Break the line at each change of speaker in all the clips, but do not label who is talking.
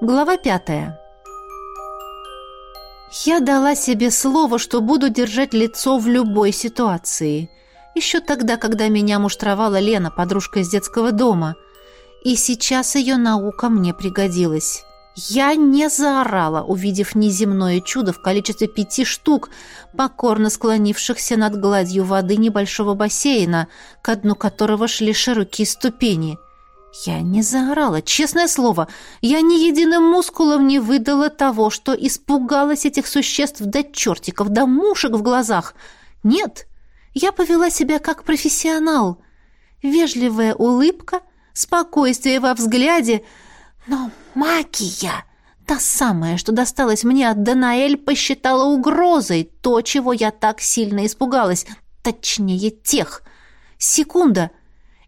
Глава пятая. Я дала себе слово, что буду держать лицо в любой ситуации. Еще тогда, когда меня муштровала Лена, подружка из детского дома. И сейчас ее наука мне пригодилась. Я не заорала, увидев неземное чудо в количестве пяти штук, покорно склонившихся над гладью воды небольшого бассейна, к дну которого шли широкие ступени. Я не заорала, честное слово. Я ни единым мускулом не выдала того, что испугалась этих существ до чертиков, до мушек в глазах. Нет, я повела себя как профессионал. Вежливая улыбка, спокойствие во взгляде, но магия... Та самая, что досталась мне от Данаэль, посчитала угрозой то, чего я так сильно испугалась. Точнее, тех. Секунда —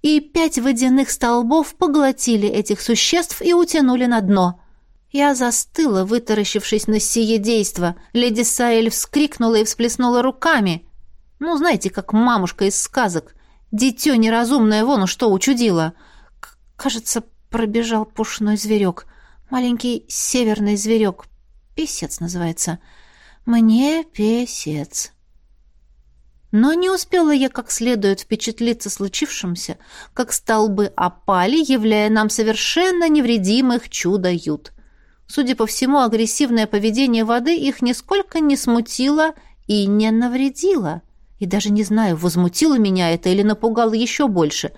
и пять водяных столбов поглотили этих существ и утянули на дно. Я застыла, вытаращившись на сие действо. Леди Саэль вскрикнула и всплеснула руками. Ну, знаете, как мамушка из сказок. Дитё неразумное вон что учудило. К кажется, пробежал пушной зверек. Маленький северный зверек. Песец называется. Мне песец. Но не успела я как следует впечатлиться случившимся, как столбы опали, являя нам совершенно невредимых чудо-ют. Судя по всему, агрессивное поведение воды их нисколько не смутило и не навредило. И даже не знаю, возмутило меня это или напугало еще больше,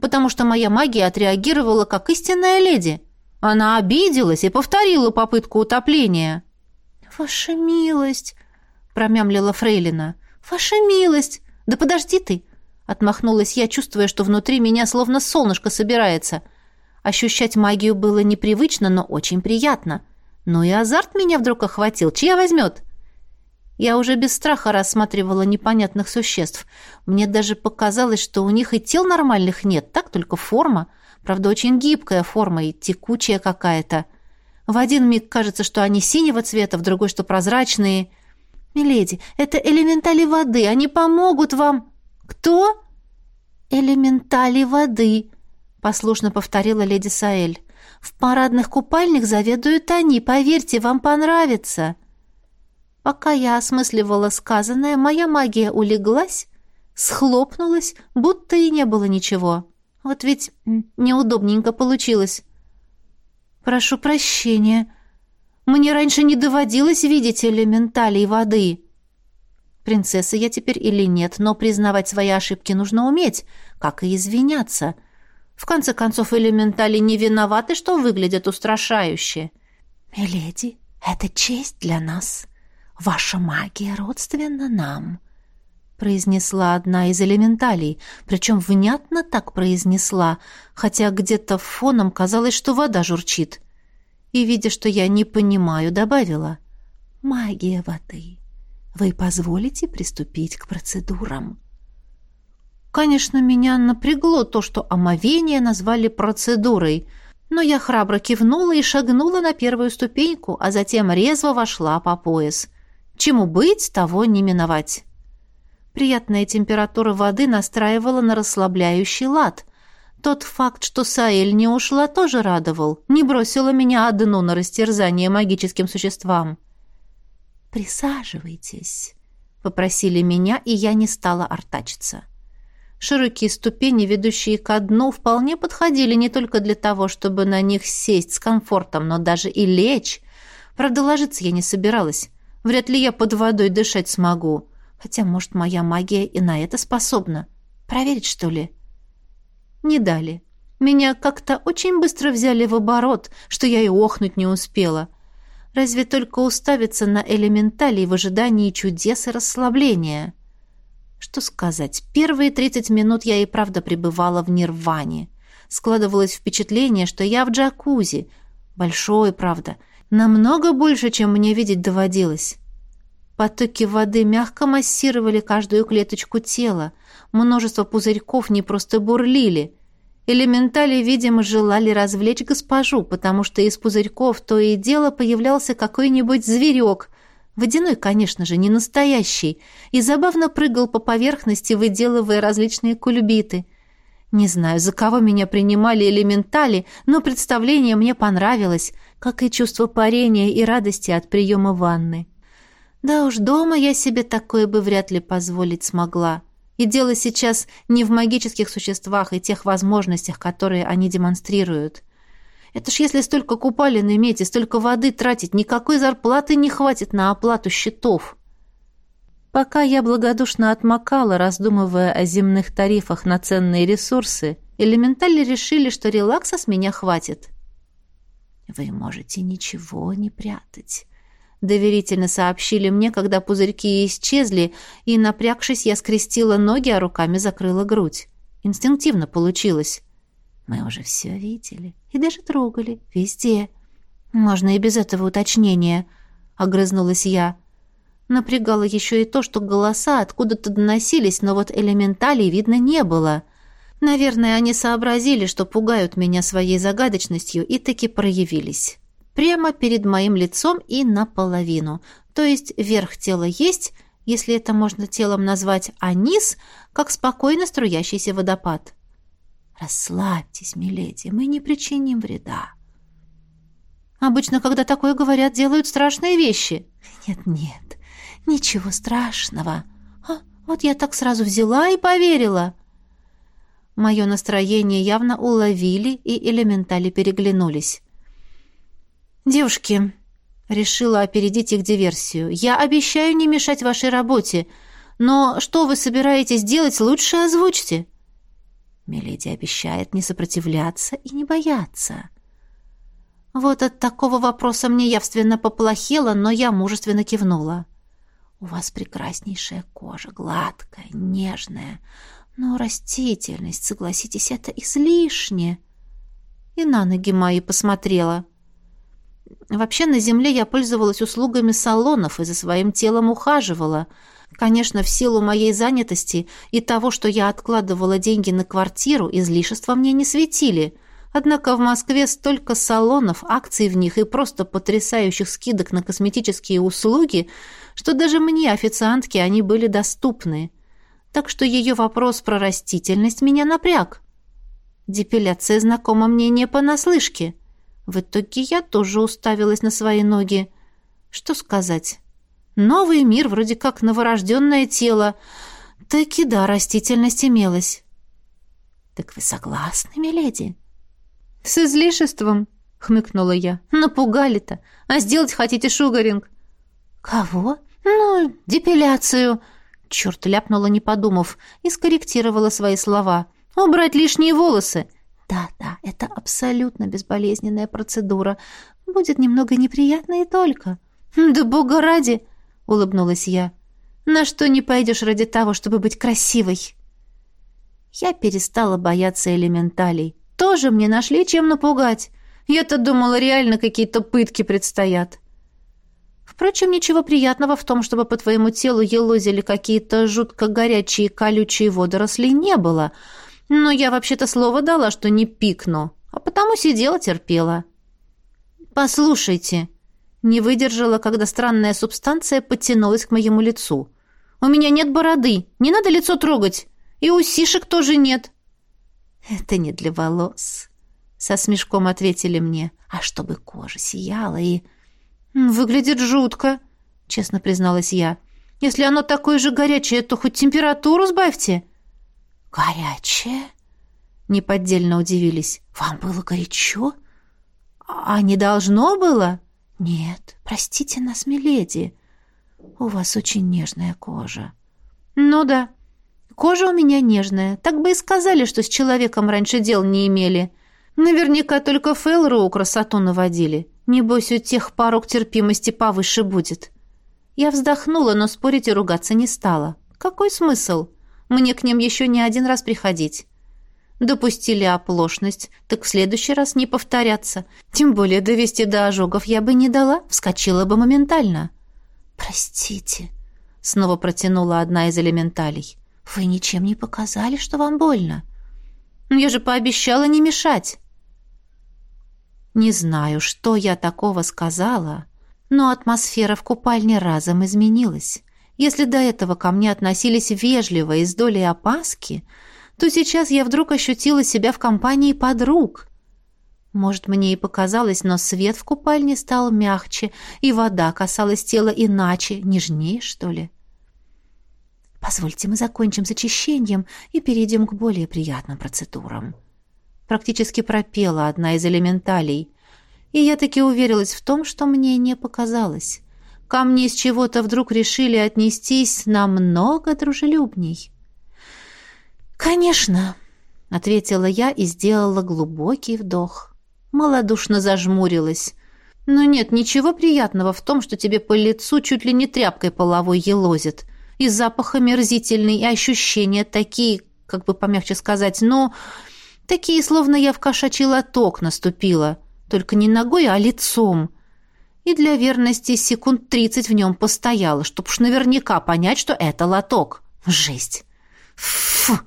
потому что моя магия отреагировала как истинная леди. Она обиделась и повторила попытку утопления. «Ваша милость!» — промямлила Фрейлина — «Ваша милость! Да подожди ты!» Отмахнулась я, чувствуя, что внутри меня словно солнышко собирается. Ощущать магию было непривычно, но очень приятно. Ну и азарт меня вдруг охватил. Чья возьмет? Я уже без страха рассматривала непонятных существ. Мне даже показалось, что у них и тел нормальных нет, так только форма. Правда, очень гибкая форма и текучая какая-то. В один миг кажется, что они синего цвета, в другой, что прозрачные – «Миледи, это элементали воды, они помогут вам...» «Кто?» «Элементали воды», — послушно повторила леди Саэль. «В парадных купальнях заведуют они, поверьте, вам понравится». Пока я осмысливала сказанное, моя магия улеглась, схлопнулась, будто и не было ничего. Вот ведь неудобненько получилось. «Прошу прощения», мне раньше не доводилось видеть элементалей воды. Принцесса я теперь или нет, но признавать свои ошибки нужно уметь, как и извиняться. В конце концов, элементали не виноваты, что выглядят устрашающе. «Миледи, это честь для нас. Ваша магия родственна нам», — произнесла одна из элементалей, причем внятно так произнесла, хотя где-то фоном казалось, что вода журчит и, видя, что я не понимаю, добавила «Магия воды. Вы позволите приступить к процедурам?» Конечно, меня напрягло то, что омовение назвали процедурой, но я храбро кивнула и шагнула на первую ступеньку, а затем резво вошла по пояс. Чему быть, того не миновать. Приятная температура воды настраивала на расслабляющий лад — тот факт, что Саэль не ушла, тоже радовал. Не бросила меня одну на растерзание магическим существам. «Присаживайтесь», — попросили меня, и я не стала артачиться. Широкие ступени, ведущие ко дну, вполне подходили не только для того, чтобы на них сесть с комфортом, но даже и лечь. Правда, ложиться я не собиралась. Вряд ли я под водой дышать смогу. Хотя, может, моя магия и на это способна. Проверить, что ли?» Не дали. Меня как-то очень быстро взяли в оборот, что я и охнуть не успела. Разве только уставиться на элементалей в ожидании чудес и расслабления. Что сказать, первые тридцать минут я и правда пребывала в нирване. Складывалось впечатление, что я в джакузи. Большой, правда. Намного больше, чем мне видеть доводилось. Потоки воды мягко массировали каждую клеточку тела. Множество пузырьков не просто бурлили. Элементали, видимо, желали развлечь госпожу, потому что из пузырьков то и дело появлялся какой-нибудь зверек. Водяной, конечно же, не настоящий. И забавно прыгал по поверхности, выделывая различные кульбиты. Не знаю, за кого меня принимали элементали, но представление мне понравилось. как и чувство парения и радости от приема ванны. Да уж, дома я себе такое бы вряд ли позволить смогла. И дело сейчас не в магических существах и тех возможностях, которые они демонстрируют. Это ж если столько купалин иметь и столько воды тратить, никакой зарплаты не хватит на оплату счетов. Пока я благодушно отмокала, раздумывая о земных тарифах на ценные ресурсы, элементали решили, что релакса с меня хватит. «Вы можете ничего не прятать», — доверительно сообщили мне, когда пузырьки исчезли, и, напрягшись, я скрестила ноги, а руками закрыла грудь. Инстинктивно получилось. «Мы уже все видели и даже трогали. Везде. Можно и без этого уточнения», — огрызнулась я. Напрягало еще и то, что голоса откуда-то доносились, но вот элементалей видно не было. Наверное, они сообразили, что пугают меня своей загадочностью, и таки проявились. Прямо перед моим лицом и наполовину. То есть верх тела есть, если это можно телом назвать, а низ — как спокойно струящийся водопад. «Расслабьтесь, миледи, мы не причиним вреда». Обычно, когда такое говорят, делают страшные вещи. Нет-нет, Ничего страшного. А, вот я так сразу взяла и поверила. Мое настроение явно уловили, и элементали переглянулись. «Девушки», — решила опередить их диверсию, — «я обещаю не мешать вашей работе, но что вы собираетесь делать, лучше озвучьте». Миледи обещает не сопротивляться и не бояться. Вот от такого вопроса мне явственно поплохело, но я мужественно кивнула. У вас прекраснейшая кожа, гладкая, нежная. Но растительность, согласитесь, это излишне. И на ноги мои посмотрела. Вообще на земле я пользовалась услугами салонов и за своим телом ухаживала. Конечно, в силу моей занятости и того, что я откладывала деньги на квартиру, излишества мне не светили. Однако в Москве столько салонов, акций в них и просто потрясающих скидок на косметические услуги – что даже мне, официантке, они были доступны. Так что ее вопрос про растительность меня напряг. Депиляция знакома мне не понаслышке. В итоге я тоже уставилась на свои ноги. Что сказать? Новый мир, вроде как новорожденное тело. Таки да, растительность имелась. «Так вы согласны, миледи?» «С излишеством», — хмыкнула я. «Напугали-то. А сделать хотите шугаринг?» «Кого?» «Ну, депиляцию!» Черт ляпнула, не подумав, и скорректировала свои слова. «Убрать лишние волосы!» «Да-да, это абсолютно безболезненная процедура. Будет немного неприятно и только». «Да бога ради!» — улыбнулась я. «На что не пойдешь ради того, чтобы быть красивой?» Я перестала бояться элементалей. Тоже мне нашли чем напугать. Я-то думала, реально какие-то пытки предстоят. Впрочем, ничего приятного в том, чтобы по твоему телу елозили какие-то жутко горячие колючие водоросли, не было. Но я вообще-то слово дала, что не пикну, а потому сидела, терпела. «Послушайте», — не выдержала, когда странная субстанция подтянулась к моему лицу. «У меня нет бороды, не надо лицо трогать, и усишек тоже нет». «Это не для волос», — со смешком ответили мне, «а чтобы кожа сияла и...» «Выглядит жутко», — честно призналась я. «Если оно такое же горячее, то хоть температуру сбавьте». «Горячее?» — неподдельно удивились. «Вам было горячо?» «А не должно было?» «Нет, простите нас, миледи. У вас очень нежная кожа». «Ну да, кожа у меня нежная. Так бы и сказали, что с человеком раньше дел не имели. Наверняка только Фейлроу красоту наводили. Небось, у тех порог терпимости повыше будет. Я вздохнула, но спорить и ругаться не стала. Какой смысл? Мне к ним еще не один раз приходить. Допустили оплошность, так в следующий раз не повторяться. Тем более довести до ожогов я бы не дала, вскочила бы моментально. «Простите», — снова протянула одна из элементалей. «Вы ничем не показали, что вам больно». «Я же пообещала не мешать». Не знаю, что я такого сказала, но атмосфера в купальне разом изменилась. Если до этого ко мне относились вежливо и с долей опаски, то сейчас я вдруг ощутила себя в компании подруг. Может, мне и показалось, но свет в купальне стал мягче, и вода касалась тела иначе, нежнее, что ли. Позвольте, мы закончим с очищением и перейдем к более приятным процедурам. Практически пропела одна из элементалей, и я таки уверилась в том, что мне не показалось. Ко мне с чего-то вдруг решили отнестись намного дружелюбней. «Конечно», — ответила я и сделала глубокий вдох малодушно зажмурилась. Но нет ничего приятного в том, что тебе по лицу чуть ли не тряпкой половой елозит. И запах омерзительный, и ощущения такие, как бы помягче сказать, но такие, словно я в кошачий лоток наступила. Только не ногой, а лицом. И для верности секунд тридцать в нем постояла, чтоб уж наверняка понять, что это лоток. Жесть. Фу!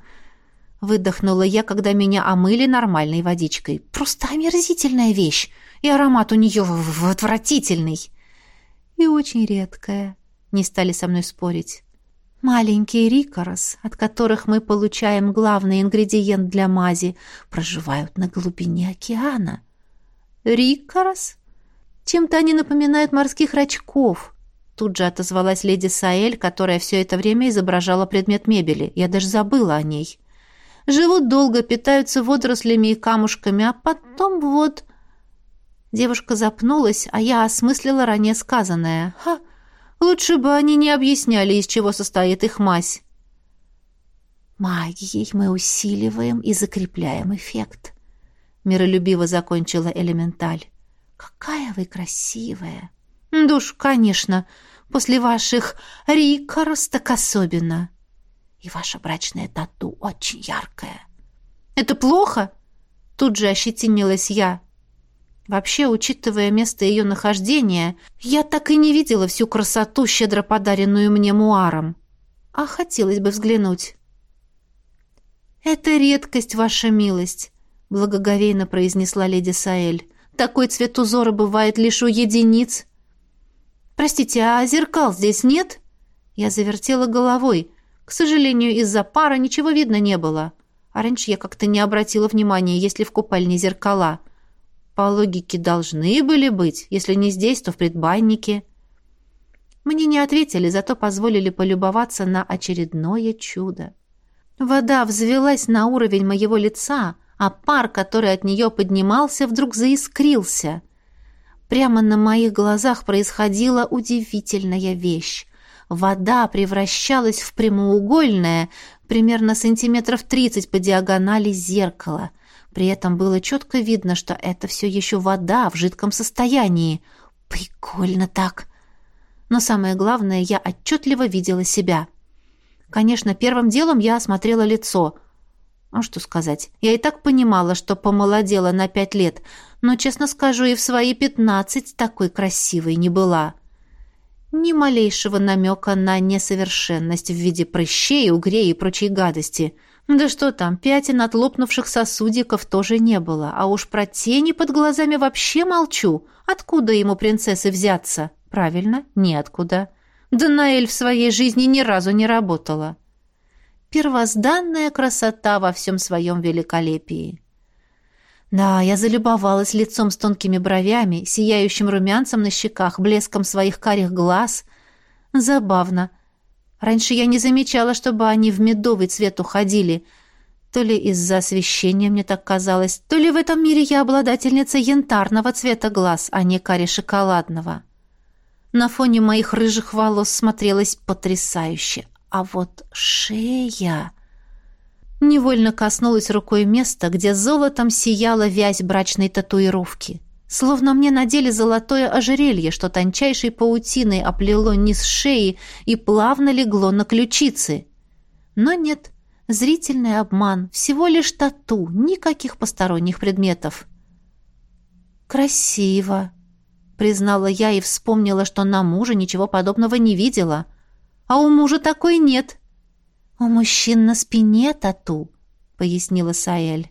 Выдохнула я, когда меня омыли нормальной водичкой. Просто омерзительная вещь. И аромат у нее отвратительный. И очень редкая. Не стали со мной спорить. Маленькие рикорос, от которых мы получаем главный ингредиент для мази, проживают на глубине океана. Рикорос? Чем-то они напоминают морских рачков. Тут же отозвалась леди Саэль, которая все это время изображала предмет мебели. Я даже забыла о ней. Живут долго, питаются водорослями и камушками, а потом вот... Девушка запнулась, а я осмыслила ранее сказанное. Ха! Лучше бы они не объясняли, из чего состоит их мазь. Магией мы усиливаем и закрепляем эффект. Миролюбиво закончила элементаль. Какая вы красивая! Душ, конечно, после ваших рикорос так особенно. И ваша брачная тату очень яркая. Это плохо? Тут же ощетинилась я. Вообще, учитывая место ее нахождения, я так и не видела всю красоту, щедро подаренную мне муаром. А хотелось бы взглянуть. «Это редкость, ваша милость», — благоговейно произнесла леди Саэль. «Такой цвет узора бывает лишь у единиц». «Простите, а зеркал здесь нет?» Я завертела головой. К сожалению, из-за пара ничего видно не было. А раньше я как-то не обратила внимания, есть ли в купальне зеркала. По логике должны были быть, если не здесь, то в предбаннике. Мне не ответили, зато позволили полюбоваться на очередное чудо. Вода взвелась на уровень моего лица, а пар, который от нее поднимался, вдруг заискрился. Прямо на моих глазах происходила удивительная вещь вода превращалась в прямоугольное, примерно сантиметров тридцать по диагонали зеркало. При этом было четко видно, что это все еще вода в жидком состоянии. Прикольно так. Но самое главное, я отчетливо видела себя. Конечно, первым делом я осмотрела лицо. Ну, что сказать, я и так понимала, что помолодела на пять лет, но, честно скажу, и в свои пятнадцать такой красивой не была. — ни малейшего намека на несовершенность в виде прыщей, угрей и прочей гадости. Да что там, пятен от лопнувших сосудиков тоже не было. А уж про тени под глазами вообще молчу. Откуда ему принцессы взяться? Правильно, неоткуда. Данаэль в своей жизни ни разу не работала. Первозданная красота во всем своем великолепии. Да, я залюбовалась лицом с тонкими бровями, сияющим румянцем на щеках, блеском своих карих глаз. Забавно. Раньше я не замечала, чтобы они в медовый цвет уходили. То ли из-за освещения мне так казалось, то ли в этом мире я обладательница янтарного цвета глаз, а не кари шоколадного. На фоне моих рыжих волос смотрелась потрясающе. А вот шея... Невольно коснулась рукой места, где золотом сияла вязь брачной татуировки. Словно мне надели золотое ожерелье, что тончайшей паутиной оплело низ шеи и плавно легло на ключицы. Но нет, зрительный обман, всего лишь тату, никаких посторонних предметов. «Красиво», — признала я и вспомнила, что на мужа ничего подобного не видела. «А у мужа такой нет», «У мужчин на спине тату», — пояснила Саэль.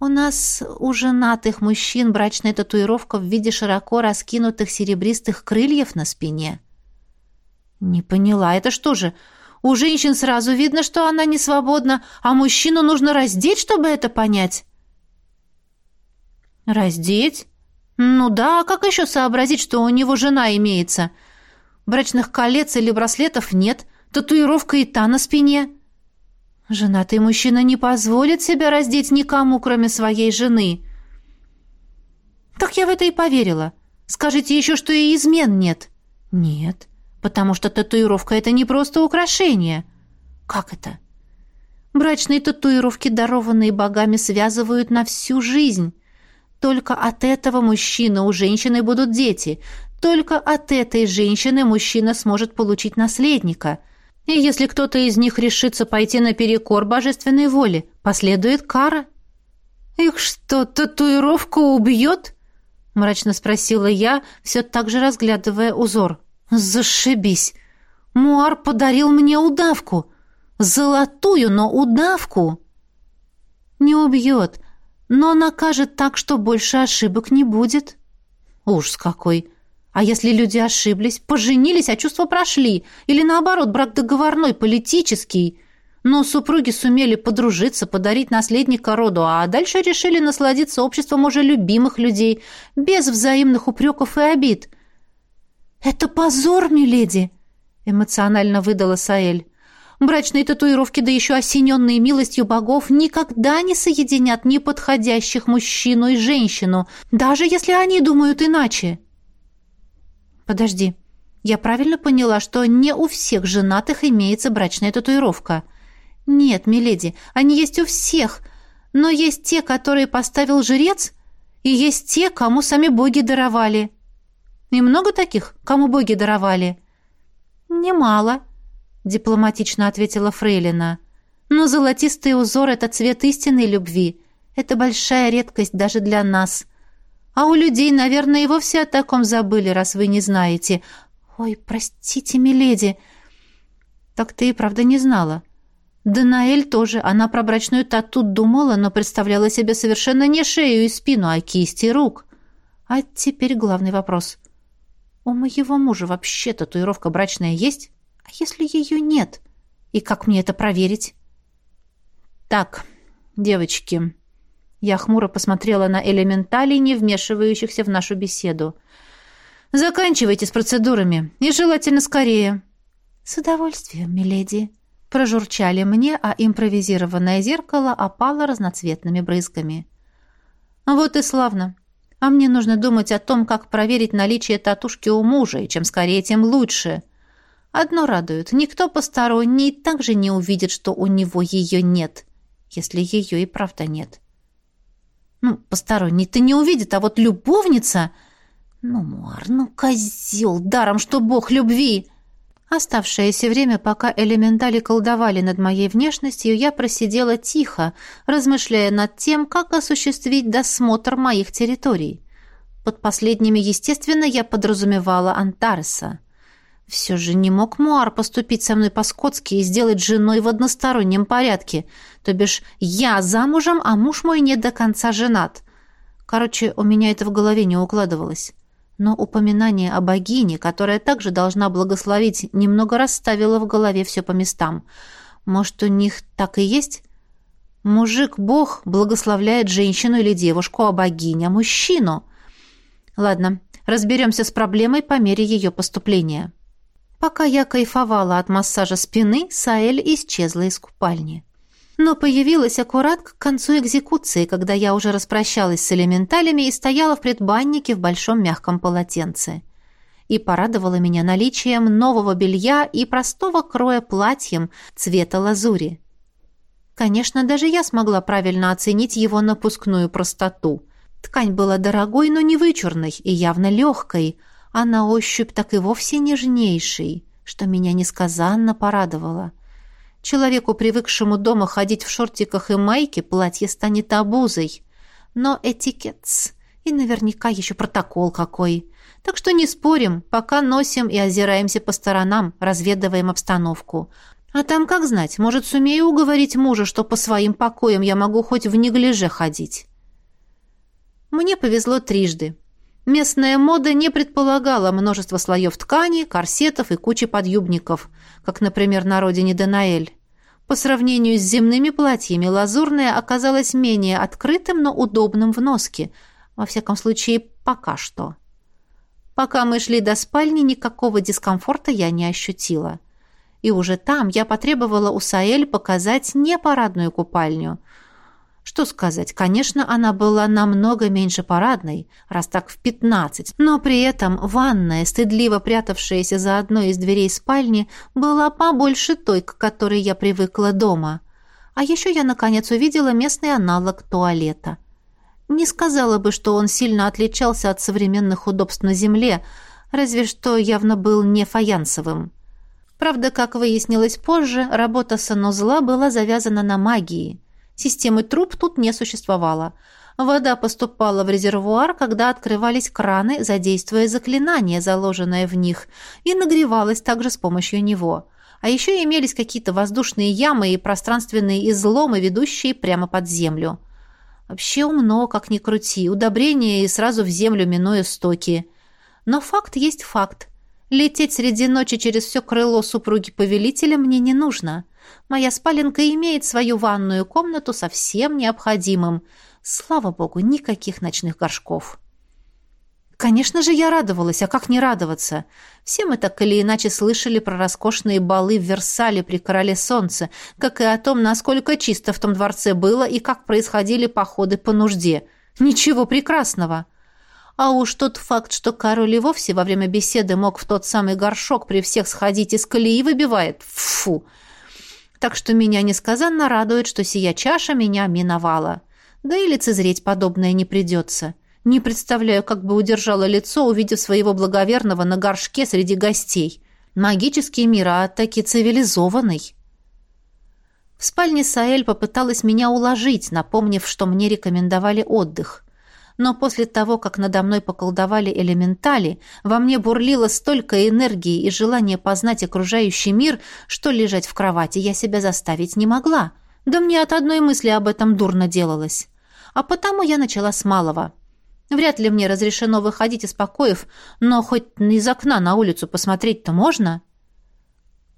«У нас, у женатых мужчин, брачная татуировка в виде широко раскинутых серебристых крыльев на спине». «Не поняла, это что же, у женщин сразу видно, что она не свободна, а мужчину нужно раздеть, чтобы это понять?» Раздеть? Ну да, как еще сообразить, что у него жена имеется? Брачных колец или браслетов нет, татуировка и та на спине. Женатый мужчина не позволит себя раздеть никому, кроме своей жены. Так я в это и поверила. Скажите еще, что и измен нет. Нет, потому что татуировка — это не просто украшение. Как это? Брачные татуировки, дарованные богами, связывают на всю жизнь. Только от этого мужчины у женщины будут дети. Только от этой женщины мужчина сможет получить наследника. И если кто-то из них решится пойти наперекор божественной воле, последует кара. «Их что, татуировка убьет?» — мрачно спросила я, все так же разглядывая узор. «Зашибись! Муар подарил мне удавку! Золотую, но удавку!» «Не убьет, но накажет так, что больше ошибок не будет». «Ужас какой!» А если люди ошиблись, поженились, а чувства прошли, или наоборот, брак договорной, политический, но супруги сумели подружиться, подарить наследника роду, а дальше решили насладиться обществом уже любимых людей, без взаимных упреков и обид. «Это позор, миледи!» — эмоционально выдала Саэль. «Брачные татуировки, да еще осененные милостью богов, никогда не соединят неподходящих мужчину и женщину, даже если они думают иначе». «Подожди. Я правильно поняла, что не у всех женатых имеется брачная татуировка?» «Нет, миледи, они есть у всех, но есть те, которые поставил жрец, и есть те, кому сами боги даровали». «И много таких, кому боги даровали?» «Немало», — дипломатично ответила Фрейлина. «Но золотистый узор — это цвет истинной любви. Это большая редкость даже для нас. А у людей, наверное, и вовсе о таком забыли, раз вы не знаете. Ой, простите, миледи. Так ты и правда не знала. Данаэль тоже. Она про брачную тату думала, но представляла себе совершенно не шею и спину, а кисти рук. А теперь главный вопрос. У моего мужа вообще татуировка брачная есть? А если ее нет? И как мне это проверить? Так, девочки, я хмуро посмотрела на элементалей, не вмешивающихся в нашу беседу. «Заканчивайте с процедурами, и желательно скорее». «С удовольствием, миледи», — прожурчали мне, а импровизированное зеркало опало разноцветными брызгами. «Вот и славно. А мне нужно думать о том, как проверить наличие татушки у мужа, и чем скорее, тем лучше. Одно радует, никто посторонний также не увидит, что у него ее нет, если ее и правда нет». Ну, посторонний-то не увидит, а вот любовница... Ну, Муар, ну, козел, даром, что бог любви!» Оставшееся время, пока элементали колдовали над моей внешностью, я просидела тихо, размышляя над тем, как осуществить досмотр моих территорий. Под последними, естественно, я подразумевала Антареса. Все же не мог Муар поступить со мной по-скотски и сделать женой в одностороннем порядке. То бишь, я замужем, а муж мой не до конца женат. Короче, у меня это в голове не укладывалось. Но упоминание о богине, которая также должна благословить, немного расставило в голове все по местам. Может, у них так и есть? Мужик-бог благословляет женщину или девушку, а богиня — мужчину. Ладно, разберемся с проблемой по мере ее поступления. Пока я кайфовала от массажа спины, Саэль исчезла из купальни. Но появилась аккурат к концу экзекуции, когда я уже распрощалась с элементалями и стояла в предбаннике в большом мягком полотенце. И порадовала меня наличием нового белья и простого кроя платьем цвета лазури. Конечно, даже я смогла правильно оценить его напускную простоту. Ткань была дорогой, но не вычурной и явно легкой – а на ощупь так и вовсе нежнейший, что меня несказанно порадовало. Человеку, привыкшему дома ходить в шортиках и майке, платье станет обузой. Но этикетс, и наверняка еще протокол какой. Так что не спорим, пока носим и озираемся по сторонам, разведываем обстановку. А там, как знать, может, сумею уговорить мужа, что по своим покоям я могу хоть в неглиже ходить. Мне повезло трижды. Местная мода не предполагала множество слоев ткани, корсетов и кучи подъюбников, как, например, на родине Данаэль. По сравнению с земными платьями лазурное оказалось менее открытым, но удобным в носке. Во всяком случае, пока что. Пока мы шли до спальни, никакого дискомфорта я не ощутила. И уже там я потребовала у Саэль показать не парадную купальню. Что сказать, конечно, она была намного меньше парадной, раз так в пятнадцать, но при этом ванная, стыдливо прятавшаяся за одной из дверей спальни, была побольше той, к которой я привыкла дома. А еще я, наконец, увидела местный аналог туалета. Не сказала бы, что он сильно отличался от современных удобств на земле, разве что явно был не фаянсовым. Правда, как выяснилось позже, работа санузла была завязана на магии – Системы труб тут не существовало. Вода поступала в резервуар, когда открывались краны, задействуя заклинание, заложенное в них, и нагревалась также с помощью него. А еще имелись какие-то воздушные ямы и пространственные изломы, ведущие прямо под землю. Вообще умно, как ни крути, удобрения и сразу в землю минуя стоки. Но факт есть факт. Лететь среди ночи через все крыло супруги повелителя мне не нужно. Моя спаленка имеет свою ванную комнату со всем необходимым. Слава богу, никаких ночных горшков. Конечно же, я радовалась, а как не радоваться? Все мы так или иначе слышали про роскошные балы в Версале при Короле Солнца, как и о том, насколько чисто в том дворце было и как происходили походы по нужде. Ничего прекрасного. А уж тот факт, что король и вовсе во время беседы мог в тот самый горшок при всех сходить из колеи, выбивает. Фу! Так что меня несказанно радует, что сия чаша меня миновала. Да и лицезреть подобное не придется. Не представляю, как бы удержала лицо, увидев своего благоверного на горшке среди гостей. Магический мир, а таки цивилизованный. В спальне Саэль попыталась меня уложить, напомнив, что мне рекомендовали отдых но после того, как надо мной поколдовали элементали, во мне бурлило столько энергии и желания познать окружающий мир, что лежать в кровати я себя заставить не могла. Да мне от одной мысли об этом дурно делалось. А потому я начала с малого. Вряд ли мне разрешено выходить из покоев, но хоть из окна на улицу посмотреть-то можно.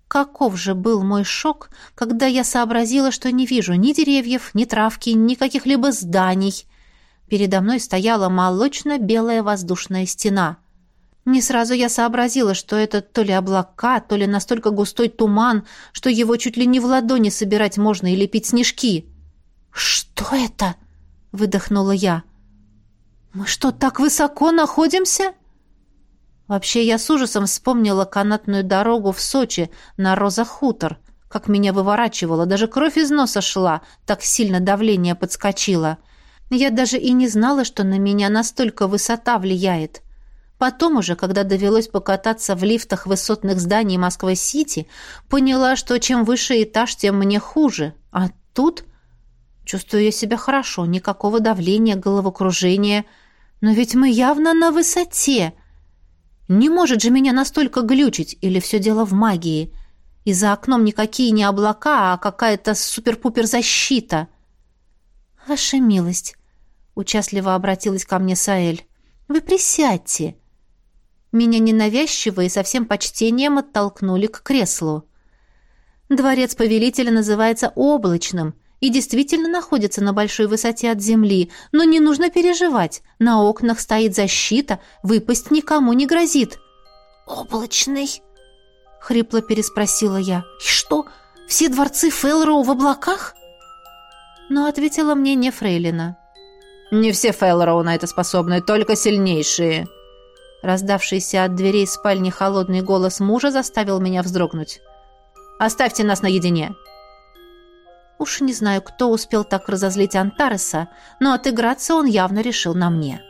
Каков же был мой шок, когда я сообразила, что не вижу ни деревьев, ни травки, ни каких-либо зданий, Передо мной стояла молочно-белая воздушная стена. Не сразу я сообразила, что это то ли облака, то ли настолько густой туман, что его чуть ли не в ладони собирать можно и лепить снежки. «Что это?» — выдохнула я. «Мы что, так высоко находимся?» Вообще, я с ужасом вспомнила канатную дорогу в Сочи на Роза-хутор, как меня выворачивало, даже кровь из носа шла, так сильно давление подскочило — я даже и не знала, что на меня настолько высота влияет. Потом уже, когда довелось покататься в лифтах высотных зданий Москвы-Сити, поняла, что чем выше этаж, тем мне хуже. А тут чувствую я себя хорошо, никакого давления, головокружения. Но ведь мы явно на высоте. Не может же меня настолько глючить, или все дело в магии. И за окном никакие не облака, а какая-то супер-пупер защита. Ваша милость, Участливо обратилась ко мне Саэль. «Вы присядьте». Меня ненавязчиво и со всем почтением оттолкнули к креслу. Дворец повелителя называется облачным и действительно находится на большой высоте от земли, но не нужно переживать. На окнах стоит защита, выпасть никому не грозит. «Облачный?» — хрипло переспросила я. «И что, все дворцы Фелроу в облаках?» Но ответила мне не Фрейлина. «Не все Феллороу на это способны, только сильнейшие». Раздавшийся от дверей спальни холодный голос мужа заставил меня вздрогнуть. «Оставьте нас наедине!» Уж не знаю, кто успел так разозлить Антареса, но отыграться он явно решил на мне.